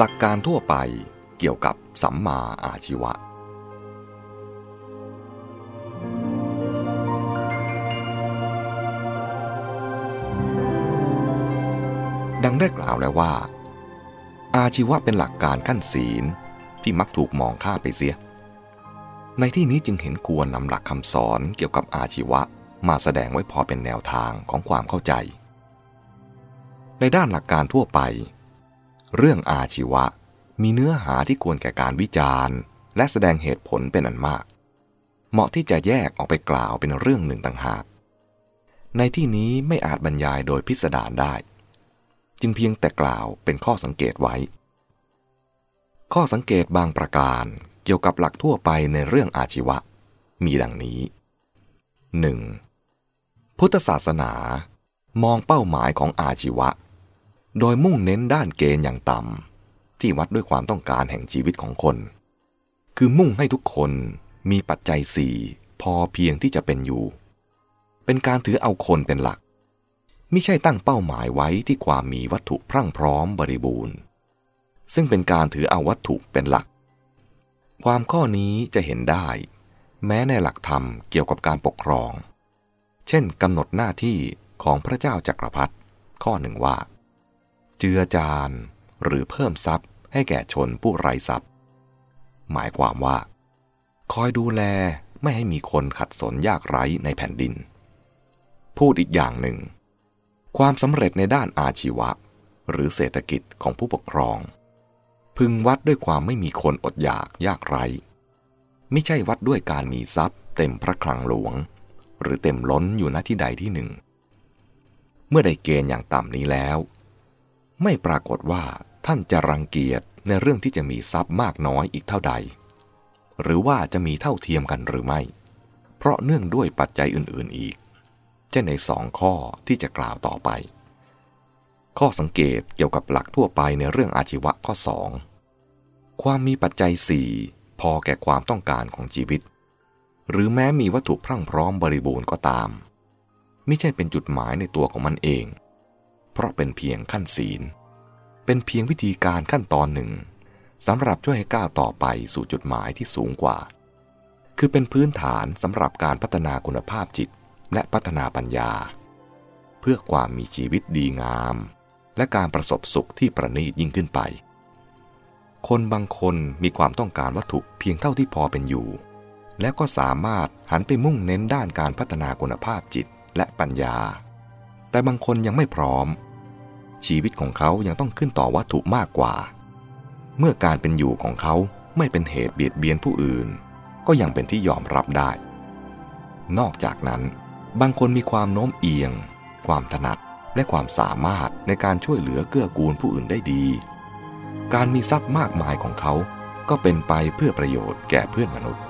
หลักการทั่วไปเกี่ยวกับสัมมาอาชีวะ ดังได้กล่าวแล้วว่า อาชีวะเป็นหลักการขั้นศีลที่มักถูกมองข้ามไปเสีย ในที่นี้จึงเห็นควรนำหลักคำสอนเกี่ยวกับอาชีวะมาแสดงไว้พอเป็นแนวทางของความเข้าใจ ในด้านหลักการทั่วไป เรื่องอาชีวะ มีเนื้อหาที่ควรแก่การวิจารณ์ และแสดงเหตุผลเป็นอันมาก เหมาะที่จะแยกออกไปกล่าวเป็นเรื่องหนึ่งต่างหาก ในที่นี้ไม่อาจบรรยายโดยพิสดารได้ จึงเพียงแต่กล่าวเป็นข้อสังเกตไว้ ข้อสังเกตบางประการเกี่ยวกับหลักทั่วไปในเรื่องอาชีวะ มีดังนี้ 1. พุทธศาสนามองเป้าหมายของอาชีวะ โดยมุ่งเน้นด้านเกณฑ์อย่างต่ำที่วัดด้วยความต้องการแห่งชีวิตของคน คือมุ่งให้ทุกคนมีปัจจัยสี่พอเพียงที่จะเป็นอยู่ เป็นการถือเอาคนเป็นหลัก ไม่ใช่ตั้งเป้าหมายไว้ที่ความมีวัตถุพรั่งพร้อมบริบูรณ์ ซึ่งเป็นการถือเอาวัตถุเป็นหลัก ความข้อนี้จะเห็นได้ แม้ในหลักธรรมเกี่ยวกับการปกครอง เช่นกำหนดหน้าที่ของพระเจ้าจักรพรรดิข้อหนึ่งว่า เจือจานหรือเพิ่มทรัพย์ให้แก่ชนผู้ไร้ทรัพย์ หมายความว่า คอยดูแลไม่ให้มีคนขัดสนยากไร้ในแผ่นดิน พูดอีกอย่างหนึ่ง ความสำเร็จในด้านอาชีวะ หรือเศรษฐกิจของผู้ปกครอง พึงวัดด้วยความไม่มีคนอดอยากยากไร้ไม่ใช่วัดด้วยการมีทรัพย์ เต็มพระคลังหลวง หรือเต็มล้นอยู่ณที่ใดที่หนึ่ง เมื่อได้เกณฑ์อย่างต่ำนี้แล้ว ไม่ปรากฏว่าท่านจะรังเกียจในเรื่องที่จะมีทรัพย์มากน้อยอีกเท่าใด หรือว่าจะมีเท่าเทียมกันหรือไม่ เพราะเนื่องด้วยปัจจัยอื่นๆอีก เช่นในสองข้อที่จะกล่าวต่อไป ข้อสังเกตเกี่ยวกับหลักทั่วไปในเรื่องอาชีวะข้อ 2 ความมีปัจจัยสี่พอแก่ความต้องการของชีวิต หรือแม้มีวัตถุพรั่งพร้อมบริบูรณ์ก็ตาม ไม่ใช่เป็นจุดหมายในตัวของมันเอง เพราะเป็นเพียงขั้นศีล เป็นเพียงวิธีการขั้นตอนหนึ่งสำหรับช่วยให้ก้าวต่อไปสู่จุดหมายที่สูงกว่า คือเป็นพื้นฐานสำหรับการพัฒนาคุณภาพจิตและพัฒนาปัญญา เพื่อความมีชีวิตดีงาม และการประสบสุขที่ประณีตยิ่งขึ้นไป คนบางคนมีความต้องการวัตถุเพียงเท่าที่พอเป็นอยู่ แล้วก็สามารถหันไปมุ่งเน้นด้านการพัฒนาคุณภาพจิตและปัญญา แต่บางคนยังไม่พร้อม ชีวิตของเขายังต้องขึ้นต่อวัตถุมากกว่า เมื่อการเป็นอยู่ของเขาไม่เป็นเหตุเบียดเบียนผู้อื่น ก็ยังเป็นที่ยอมรับได้ นอกจากนั้น บางคนมีความโน้มเอียง ความถนัดและความสามารถในการช่วยเหลือเกื้อกูลผู้อื่นได้ดี การมีทรัพย์มากมายของเขาก็เป็นไปเพื่อประโยชน์แก่เพื่อนมนุษย์